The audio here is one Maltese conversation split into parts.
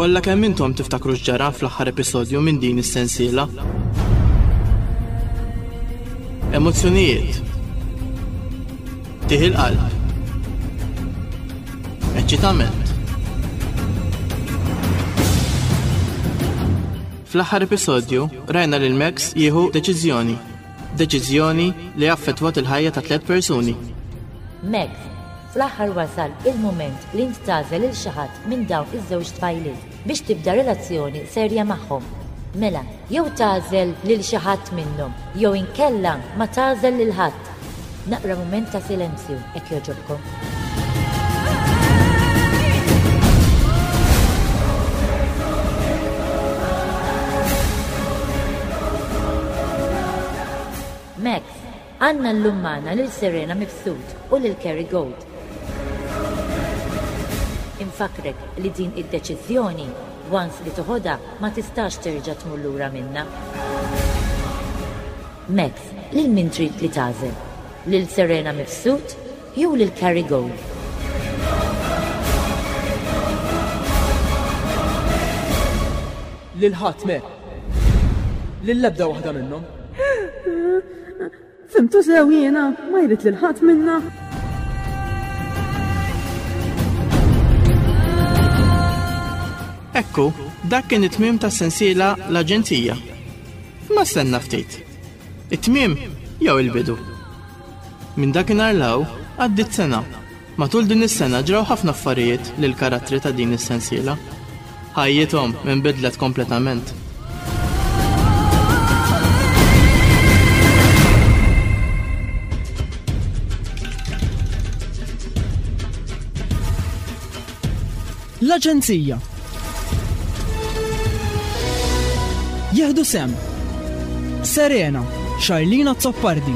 Kolla kemm intom tiftakru x'ġara fl-aħħar episodju minn din is-sensiela? Emozzjonijiet, Tih il-qalb. Eċċitament. Fl-aħħar episodju rajna lil Max jieħu deċiżjoni. Deċiżjoni li affettwat il-ħajja ta' tliet persuni. Max, fl-aħħar wasal il-mument li ntagħżel il xi ħadd minn dawn iż-żewġ tfajliet. biex tibda relazzjoni serja magħhom. Mela, jew tagħżel lil xi ħadd minnhom, jew inkella ma tagħżel lil ħadd. Naqra mument ta' silenzju, hekk jogħġobkom. Għandna llum magħna lil Serena Mifsud u lil Kerry Gold. Infakkrek li din id-deċiżjoni, once li tiħodha ma tistax terġa' tmur lura minnha. Max, lil min trid li tagħżel? Lil Serena Mifsud jew lil Kerry Gold? Lil ħadd me. Lill-ebda waħda minnhom. Fimtu sew jiena, ma jrid lil ħadd minna. Ekku, dak kien it-tmiem tas-sensiela l-Aġenzija. Ma stenna ftit. It-tmiem jew il-bidu. Minn dakinhar law għaddit sena. Matul din is-sena ġraw ħafna affarijiet li l-karattri ta' din is-sensiela ħajjithom inbidlet kompletament. L-Aġenzija. Jieħdu sehem Serena, Charlene Azzopardi.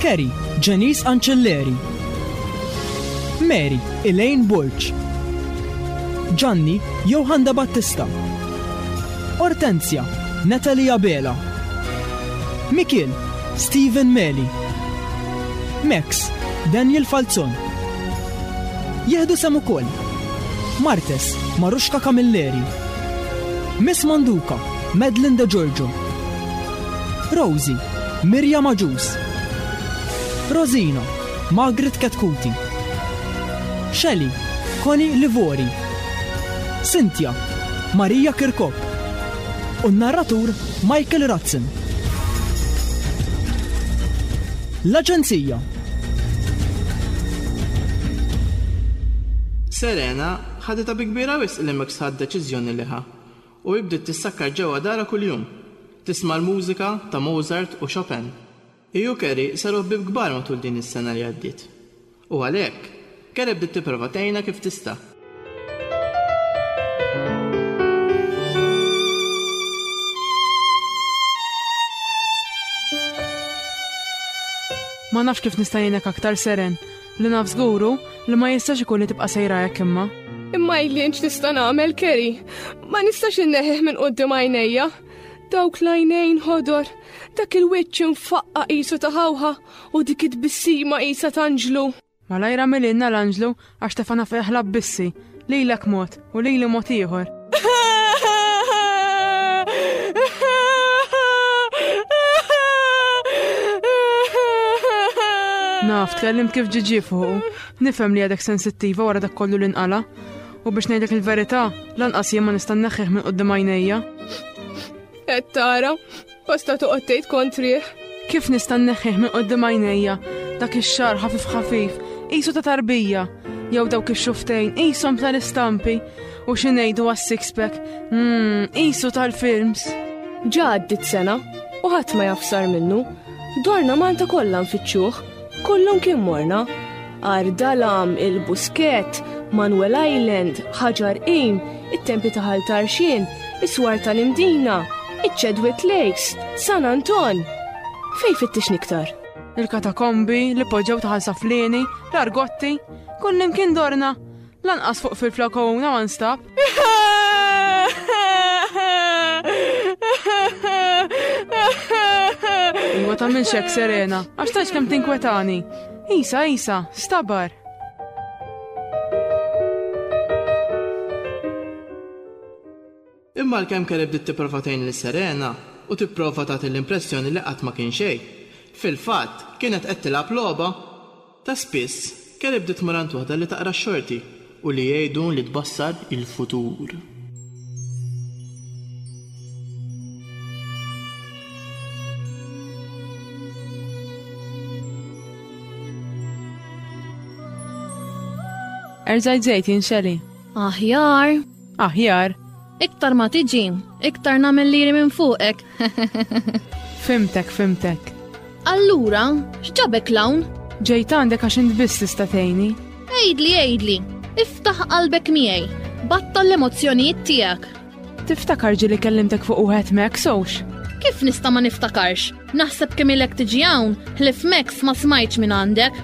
Kerry, Janice Ancelleri. Mary, Elaine Borg. Gianni, Johanna Battista. Ortenzia, Natalia Bela. Mikil, Stephen Meli. Max, Daniel Falzon. Jieħdu sehem ukoll, Martes, Marushka Camilleri, Miss Manduka, Madeline De Giorgio, Rosie, Miriam Agius, Rosina, Margaret Chetcuti, Shelly, Connie Livori, Cynthia, Maria Kirkop u n-narratur Michael Ratzen. L-Aġenzija Serena ħaditha bi kbira wisq li Max ħa d-deċiżjoni li ħa u hi bdiet tissakkar ġewwa darha kuljum, tisma' l-mużika ta' Mozart u Chopin. Hi u Carrie saru ħbieb kbar matul din is-sena li għaddiet. U għalhekk, Kerry bdiet tipprova tgħinha kif tista'. Ma nafx kif nista' ngħinek aktar seren. Li naf żgur hu li ma jistax ikun li tibqa' sejra hekk imma. Imma jlien x'nista' nagħmel Kerry. Ma nistax inneħħih minn quddiem għajnejja. Dawk l-għajnejn ħodor, dak il-wiċċ infaqqa qisu ta' ħawħa u dik it-tbissima qisha t'anġlu. Malajr għamililna l-anġlu għax tefana fejh l-abbissi, lilek mod u lili mod ieħor. Naf, tkellim kif ġiġi fuq, nifhem li għadek sensittiva wara dak kollu l-inqala, u biex ngħidlek il-verità, lanqas jien ma nista' neħħih minn qudiem għajnejja. Qed tara, Basta toqgħod tgħid kontrih. Kif nista' nneħħih minn qoddim għajnejja dak ix-xar ħafif ħafif, qisu ta' tarbija, jew dawk ix-xuftejn qishom tal-istampi u xi ngħidu għas-sixpack, mmm, qisu tal-films. Ġa għaddit sena u ħadd ma jafsar minnu, dorna Malta kollha nfittxuh Kollhom kien morna. Għar Dalam, il-Buskett, Manuel Island, Ħaġar Qim, it-Tempi ta' Ħal Tarxien, is-Swar tal-Imdina, iċ-Chadwick Lakes, San Anton. Fej fittix niktar? Il-katakombi, li poġġew taħal saflini, l-argotti, kullim kien dorna. Lanqas fuq fil-flakowna ma nstab. Iwa ta' minn xek serena, għax taċ kem tinkwetani. Isa, Isa, stabar. Imma l-kem kelli bdiet tipprova tgħin li Serena u tipprova tagħti l-impressjoni li qatt ma kien xejn. Fil-fatt, kienet qed tilgħab logħba Ta' spiss, Kelly bdiet tmur għand waħda li taqra x-xorti u li jgħidu li tbassar il-futur. Erġajt ġejt, jien Shelly. Aħjar. Aħjar. Iktar ma tiġi, iktar nagħmel liri minn fuqek. fimtek, fimtek. Allura, x'ġabek lawn? Ġejt għandek għax int biss tista' tgħinni. Ejdli, ejdli, iftaħ qalbek miegħi, battal l-emozzjonijiet tiegħek. Tiftakar ġili kellimtek fuq uħet mek sowx? Kif nista ma niftakarx? Naħseb kemm ilek tiġi hawn, ħlif Max ma smajtx minn għandek.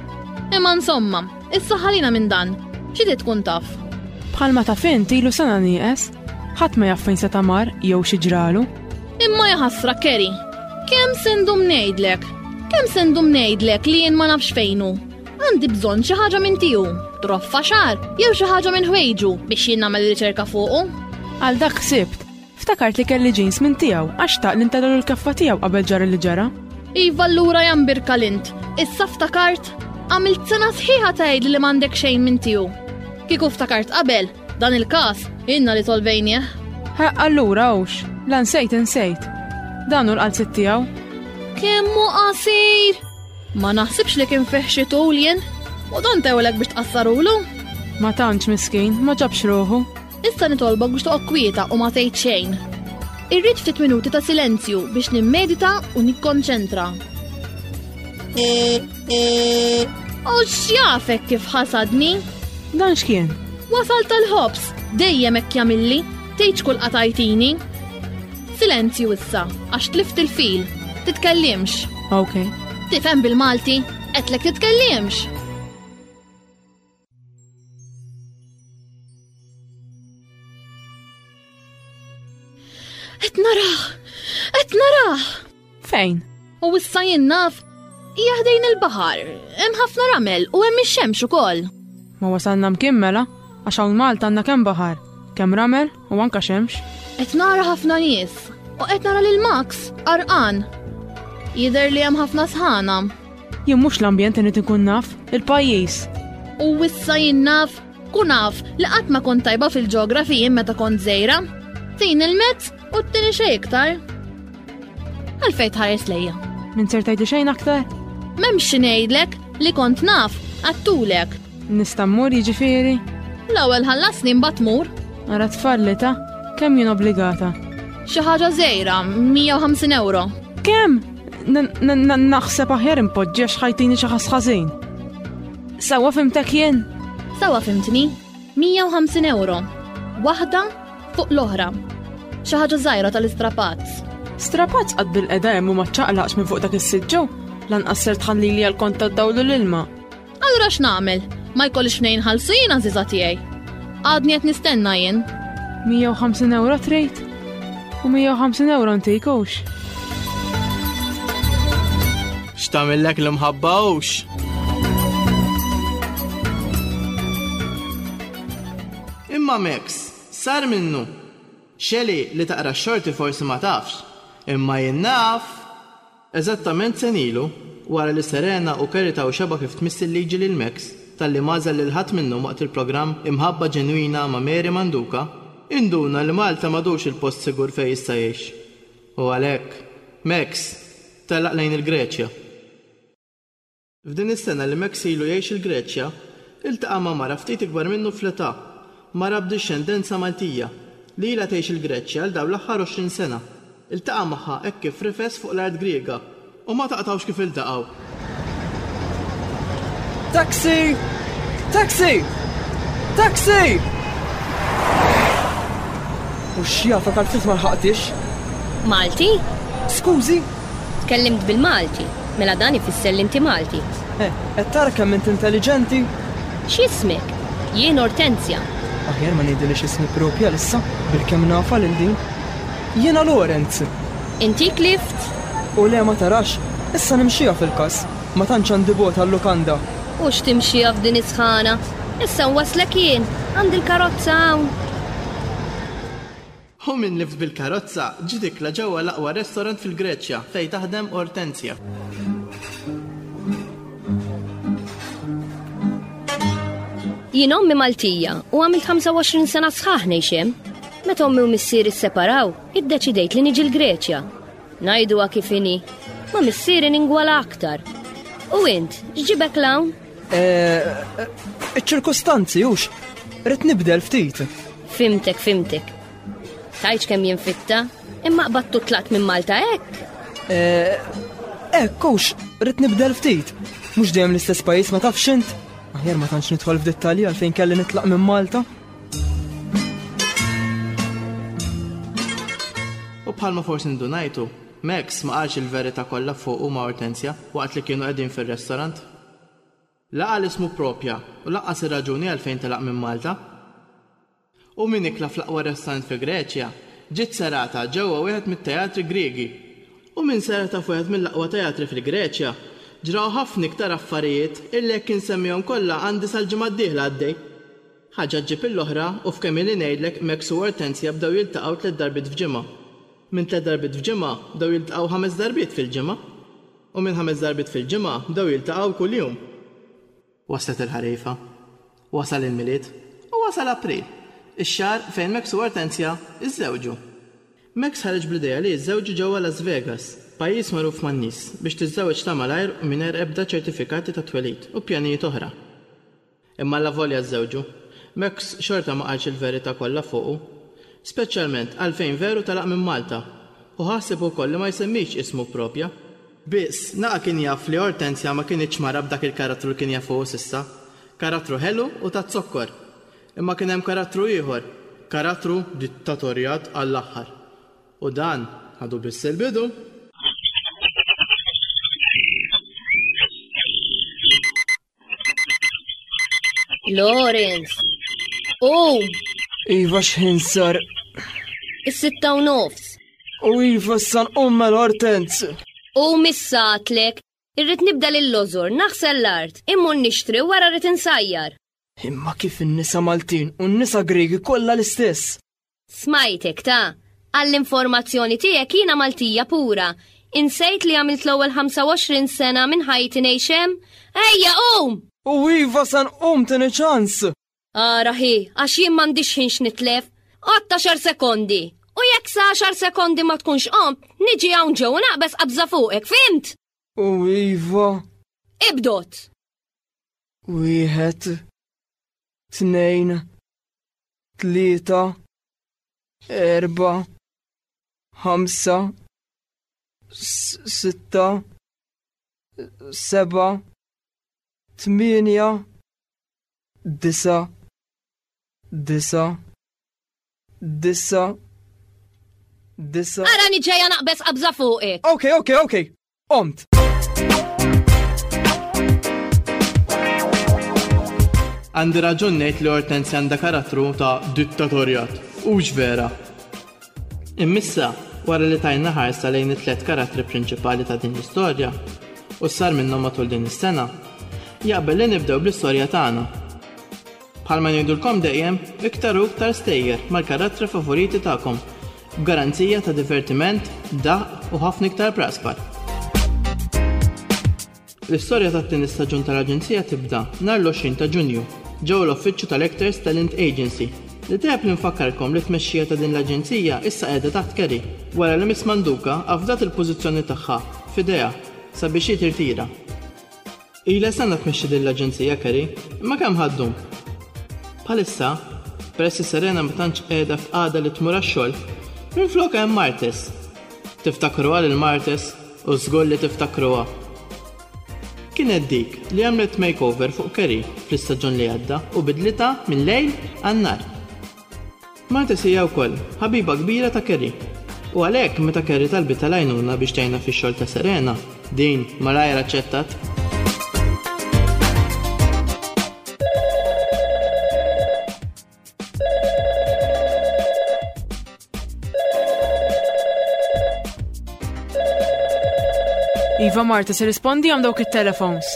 Imma insomma, Issa ħalina minn dan, xi trid tkun taf? Bħalma taf int ilu sena nieqes, ħadd ma jaf fejn se tamar jew xi ġralu. Imma jaħasra Kerry, kemm se ndum ngħidlek, kemm se ndum ngħidlek li jien ma nafx fejnu. Għandi bżonn xi ħaġa minn tiegħu, troffa xar jew xi ħaġa minn ħwejġu biex jien nagħmel riċerka fuqu. Għal dak sibt, Ftakart li kelli ġins minn tiegħu għax xtaq li ntadgħalu l-keffa tiegħu qabel ġara li ġara. Iva allura jan birka lint, issa ftakart? Għamilt sena sħiħa tgħid li m'għandek xejn minn tiegħu. Kieku ftakart qabel, dan il-każ inna li solvejnieh. Ha, allura hux, la nsejt insejt. Dan hu l-qalzit tiegħu. Kemm hu qasir! Ma naħsibx li kien fih xi tul jien, u dan tewlek biex tqassarulu. Ma tantx miskin, ma ġabx ruħu. Issa nitolbok biex toqgħod kwieta u ma tgħid xejn. Irrid ftit minuti ta' silenzju biex nimmedita u nikkonċentra. U x'jafek kif ħasadni? Dan x'kien? Wasal tal-ħobs, dejjem hekk jagħmilli, tgħidx kull qatajtini. Silenzju issa, għax tlift il-fil, titkellimx. Ok. Tifhem bil-Malti, qedlek titkellimx. Qed naraħ! Qed naraħ! Fejn? U issa jien naf jaħdejn il-baħar, hemm ħafna ramel u hemm ix-xemx ukoll. Ma wasalna mkien mela, għax hawn Malta għandna kemm baħar, kemm ramel? U anka xemx. Qed nara ħafna nies u qed nara lil Max arqan. Jidher li hemm ħafna sħana. Jien mhux l-ambjent irid ikun naf, il-pajjiż. U wissa jien naf, kun naf li qatt ma kont tajba fil-ġeografi jien meta kont żejra. Tin il-mezz u t-tieni xejn iktar. Għalfejn tħares lejja. Min ser tgħidli xejn aktar? M'hemmx xi ngħidlek li kont naf għattulek. Nista' mmur jiġifieri? L-ewwel ħallasni mbagħad tmur. Ara tfal li ta' kemm jien obbligata? Xi ħaġa żejra, 150 euro. Kemm? Naħseb aħjar impoġġiex ħajtini xi ħass ħażin. Sawa fimtek jien? Sawa fimtni, 150 euro. Waħda fuq l-oħra. Xi ħaġa żgħira tal-istrapazz. Strapazz qad bil-qeda hemm u ma ċċaqlaqx minn fuq dak is-siġġew lanqas ser tħallili għal kont tad-dawl u l-ilma. Allura x'nagħmel? Ma jkollix mnejn inħallsu jien għażiża tiegħi. Għadni qed nistenna jien. 150 ewro trejt u 150 ewro ntejkux. X'tamillek l-imħabba hux? Imma Max, sar minnu. Xeli li taqra xorti forsi ma tafx, imma jinnaf. Eżattament sena ilu, wara li Serena u Kerry taw xebgħa kif tmiss il-liġi lil Max talli m'għażel lil ħadd minnhom waqt il-programm Imħabba Ġenwina ma' Mary Manduka, induna li Malta m'għadux il-post sigur fejn jista' jgħix. U għalhekk, Max, telaq lejn il-Greċja. F'din is-sena li Max ilu jgħix il-Greċja, iltaqa' ma' mara ftit ikbar minnu fl-età, mara b'dixxendenza Maltija, li ilha tgħix il-Greċja għal dawn l-aħħar 20 sena. Iltaqa' magħha hekk kif rifes fuq l-art Griega. U ma taqtgħux kif iltaqgħu. Taxi! Taxi! Taxi! U x-xjata tal-ftit ma lħaqtix. Malti? Skużi? Tkellimt bil-Malti? Mela dan ifisser li inti Malti. Eh, qed tara kemm int intelliġenti? X'ismek? Jien Ortenzja. Aħjar ma ngħidilhiex ismi proprji għalissa, bilkemm nafha lil din. Jiena Lawrence. Intik lift? U le ma tarax, issa nimxiha fil-każ, ma tantx għandi bogħod għal-lukanda. U x'timxiha f'din is-sħana? Issa nwasslek jien, għandi l-karozza hawn. Hu min lift bil-karozza, ġiet ikla ġewwa l-aqwa restorant fil-Greċja, fejn taħdem Ortenzia. Jien ommi Maltija u għamilt 25 sena sħaħ ngħix hemm. Meta ommi u missieri sseparaw, iddeċidejt li niġi l-Greċja. Ngħiduha kif inhi, ma' missieri ningwala aktar. U int, x'ġibek l-hawn? Iċ-ċirkustanzi hux rrid nibdel ftit. Fimtek, fimtek. Tajċ kemm jinfitta, imma qbattu tlaqt minn Malta hekk. Hekk hux rrid nibdel ftit. Mhux dejjem l-istess pajjiż ma tafx int. Aħjar ma tantx nidħol f'dettalji għalfejn kelli nitlaq minn Malta. U bħalma forsi ndunajtu, Max ma qalx il-verità kollha fuq u ma' Hortensja waqt li kienu qegħdin fir-restaurant. La qal ismu proprja u lanqas ir-raġuni għalfejn telaq minn Malta. U min ikla fl-aqwa restaurant fi Greċja, ġiet serata ġewwa wieħed mit-teatri Griegi. U min serata f'wieħed mill-aqwa teatri fil-Greċja, ġraw ħafna iktar affarijiet illi jekk insemmihom kollha għandi sal-ġimgħa d-dieħla għaddej. Ħaġa ġġib il-oħra u f'kemm ili ngħidlek Max u Ortensja bdew jiltaqgħu tliet darbiet f'ġimgħa. Minn tliet darbiet f'ġimgħa bdew jiltaqgħu ħames darbiet fil-ġimgħa. U minn ħames darbiet fil-ġimgħa bdew jiltaqgħu kuljum. Waslet il-ħarifa. Wasal il-Milied. U wasal April, ix-xahar fejn Max u Ortenzja żżewġu. Max ħareġ bl-idea li jiżżewġu ġewwa Las Vegas, pajjiż magħruf man-nies, biex tiżżewweġ ta' malajr u mingħajr ebda ċertifikati tat-twelid u pjanijiet oħra. Imma allavolja żżewġu, Max xorta ma qalx il-verità kollha fuqu. Speċjalment għalfejn veru telaq minn Malta. Hu ħa ħsieb ukoll li ma jsemmix ismu propja. Biss, naqa' kien jaf li Ortensja ma kinitx mara b'dak il-karattru li kien jaf hu s'issa. Karattru ħelu u ta' zokkor. Imma kien hemm karattru ieħor. Karattru dittatorjat għall-aħħar. U dan għadu biss il-bidu. Lorenz. U. Iva xħin sar. Is-sitta u nofs. U iva san umma l-hortenz. U missatlek. Irrit nibda l-lozor, naħsel l-art, immun nixtri wara rrit insajjar. Imma kif n-nisa Maltin u n-nisa Gregi kollha l-istess. Smajtek ta. Għall-informazzjoni tiegħek jiena Maltija pura. Insejt li għamilt l-ewwel 25 sena minn ħajti ngħix hemm? Ejja qum! U iva se nqum tieni ċans! Ara ħi, għax jien m'għandix ħin x'nitlef. Għatta xar sekondi. U jekk sa xar sekondi ma tkunx qom, niġi hawn ġew naqbes qabża fuqek, fimt? U iva. Ibdot. Wieħed. tnejn, tlieta, erba, ħamsa, sitta, seba, tmienja, disa, disa, disa, disa. Ara niġeja naqbes qabża fuqek. Ok, ok, ok. Omt. Għandi raġun ngħid li Ortensi għandha karattru ta' dittatorjat. Hux vera. Immissa, wara li tajna ħarsa lejn it-tlet karattri prinċipali ta' din l-istorja, u sar minnhom matul din is-sena, jaqbel li nibdew bl-istorja tagħna. Bħalma ngħidulkom dejjem, iktar u iktar stejjer mal-karattri favoriti tagħkom, b'garanzija ta' divertiment, daqq u ħafna iktar praspar. L-istorja tat-tieni staġun tal-Aġenzija tibda nhar l-20 ta' Ġunju ġewwa l-uffiċċju tal-Actors Talent Agency. Li tajjeb li nfakkarkom li t-tmexxija ta' din l-aġenzija issa qiegħda taħt Kerry wara li Miss Manduca afdat il-pożizzjoni tagħha f'idejha sabiex hi tirtira. Ilha sena tmexxi din l-aġenzija Kerry, imma kemm ħa ddum? Bħalissa, peress li Serena ma tantx qiegħda f'qagħda li tmur għax-xogħol, minflokha hemm Martis. Tiftakruha lil Martis u żgur li tiftakruha. Kienet dik li għamlet makeover fuq Kerry fl-istaġun li għadda u bidlitha mil-lejl għan-nhar. Martes hija wkoll ħabiba kbira ta' Kerry u għalhekk meta Kerry talbitha l-għajnuna biex tgħinha fix-xogħol ta' Serena, din Mariah aċċettat. Iva Martes irrispondi għam dawk it-telefons.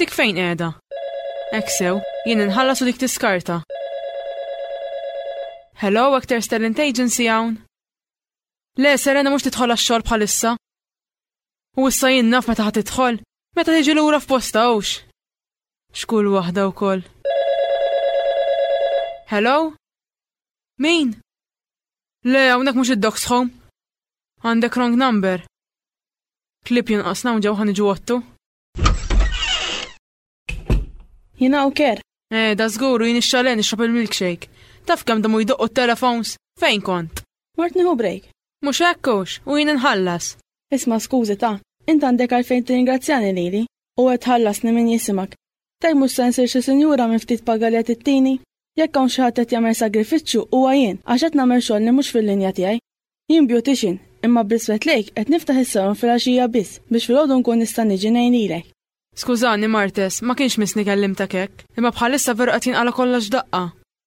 Dik fejn qiegħda? Hekk sew, jien inħallas u dik tiskarta. Hello, Actors Talent Agency hawn? Le, Serena mhux tidħol għax-xogħol bħalissa. U issa jien naf meta ħad tidħol, meta tiġi lura f'posta hux. Xkull waħda wkoll. Hello? Min? Le, hawnhekk mhux id-docs home. Għandek wrong number. Klip jinqasna u ġew ħan iġu Jina u ker. Eh, da zguru jini xalen ixrab il-milkshake. Taf kem damu jdoqqu t-telefons? Fejn kont? Mort niħu break. Mux ekkux, u jini nħallas. Isma skużi ta' int għandek għalfejn t-ringrazzjani lili, u għed ħallasni min jisimak. Taj mux sensir xie sinjura minn ftit pagalja t-tini? Jekk hawn xi ħadd qed jagħmel sagrifiċċju huwa jien għax qed nagħmel xogħol li mhux fil-linja tiegħi. Jien beautician, imma b'rispett lejk qed niftaħ is-salon filgħaxija biss biex filgħodu nkun nista' niġi ngħin lilek. Skużani, martes, ma kienx missni kellimtek hekk, imma bħalissa veru qed jinqala' kollox daqqa.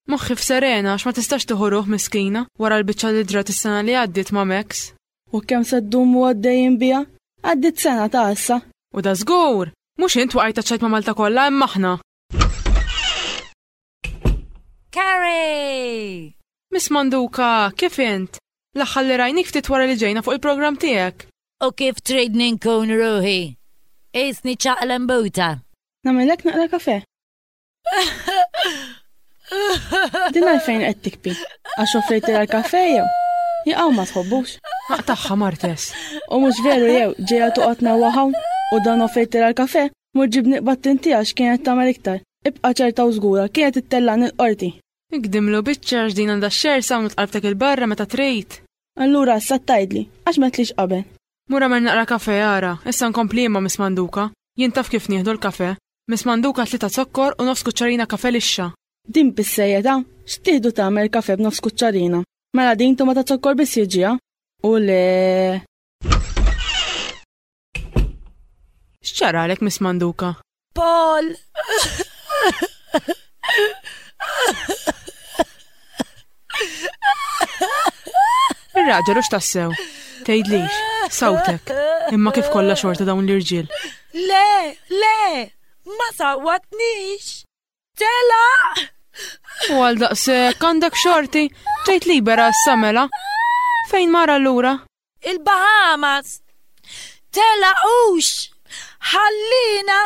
Moħħi f'serena għax ma tistax tieħu ruħ miskina wara l-biċċa li ġrat is-sena li għaddiet ma' Max. U kemm se ddum u għaddejjin biha? Għaddiet sena ta' issa. U da żgur! Mhux int waqajt għaċ-ċajt ma' Malta kollha imma aħna. Carrie! Miss Manduka, kif int? L-aħħar li rajnik ftit wara li ġejna fuq il-programm tiegħek. U kif trid ninkun ruħi? Isni ċaqlem buta. Namelek naqra kafe. Din għalfejn qed tikpi. Għax offrejt il kafe jew? Jaqaw ma tħobbux. Aqtaħħa martes. U mhux veru jew ġejja toqgħod nawwa hawn u dan offrejt il kafe Mur ġib niqba t-tinti għax kienet tagħmel iktar. Ibqa' ċerta u żgura, kienet ittellagħni l-qorti. Ikdimlu biċċa għax din għandha x-xersa u nitqarbtek il-barra meta trid. Allura issa tgħidli, għax m'għedtlix qabel. Mur agħmel naqra kafè ara, issa nkompli jien ma' Miss Manduka. Jien taf kif nieħdu l-kafè. Miss Manduka tlieta zokkor u nofs kuċċarina kafè lixxa. Din bis-sejjeda? X'tieħdu tagħmel kafè b'nofs kuċċarina? Mela din tuma ta' zokkor biss jiġiha? U le! X'ċaralek Miss Manduka? Paul! Ir-raġel u x'tassew? Tgħidlix, sawtek, imma kif kollha xorta dawn l-irġiel. Le, le, ma sawatnix. Tela! U għal daqshekk għandek xorti, ġejt libera s-samela. Fejn mara lura? il-Bahamas, telaqux, ħalliena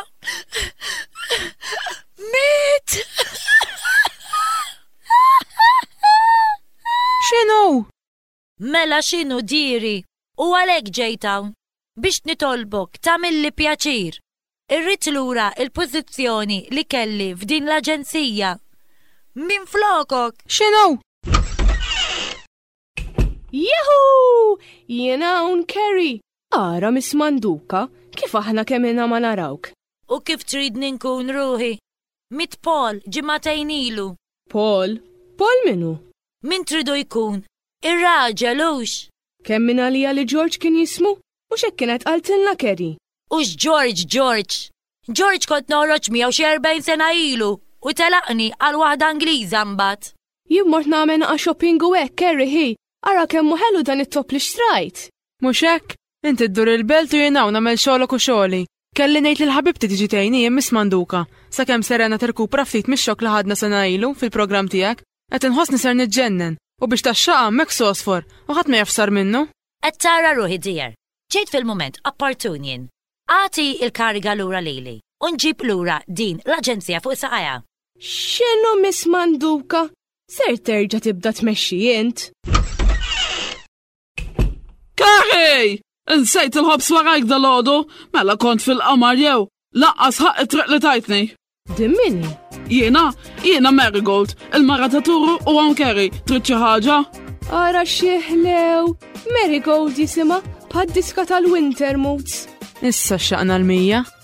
miet. X'inhu? Mela x'inhu diri, u għalhekk ġejt hawn, biex nitolbok tagħmilli pjaċir. Irrid lura l-pożizzjoni li kelli f'din l-aġenzija. Minflokok! X'inhu? Jehu! Jiena hawn Kerry! Ara Miss Manduka, kif aħna kemina ma narawk. U kif tridni nkun ruħi? Mit Paul, ġimatejn ilu. Paul? Paul minu? Min tridu jkun? Ir-raġel hux? Kemm min għalija li George kien jismu? U xek kienet qaltilna Kerry. Hux George, George. George kont noħroġ miegħu xi 40 sena ilu u telaqni għal waħda Ingliża mbagħad. Jien mort nagħmel naqa' shopping u hekk, Kerry hi, ara kemm hu ħelu dan it-topp li xtrajt! Mhux hekk? Inti ddur il-belt u jien hawn nagħmel xogħlok u xogħli. Kelli ngħid lil ħabibti tiġi tgħinni hi Miss Manduka. Sakemm Serena tirkupra ftit mix-xokk li ħadna sena ilu fil-programm tiegħek, qed inħossni ser niġġennen. U biex taxxaq hammhekk sosfor, u ħadd ma jaf x'sar minnu. Qed tara ruħi dear. Ġejt fil-mument opportun jien. Agħti l-kariga lura lili u nġib lura din l-aġenzija fuq saqajha. X'inhu Miss Manduka? Ser terġa' tibda tmexxi int? Kaħi! Insejt il-ħobs warajk dal-ħodu, mela kont fil-qamar jew, laqqas ħaq it-triq li tajtni. Din minni? Jiena, jiena Marigold, il-mara ta' turu u għan keri, trid xi ħaġa? Ara xieħlew, Marigold jisima pad diska tal-Winter Moods. Issa xaqna l-mija.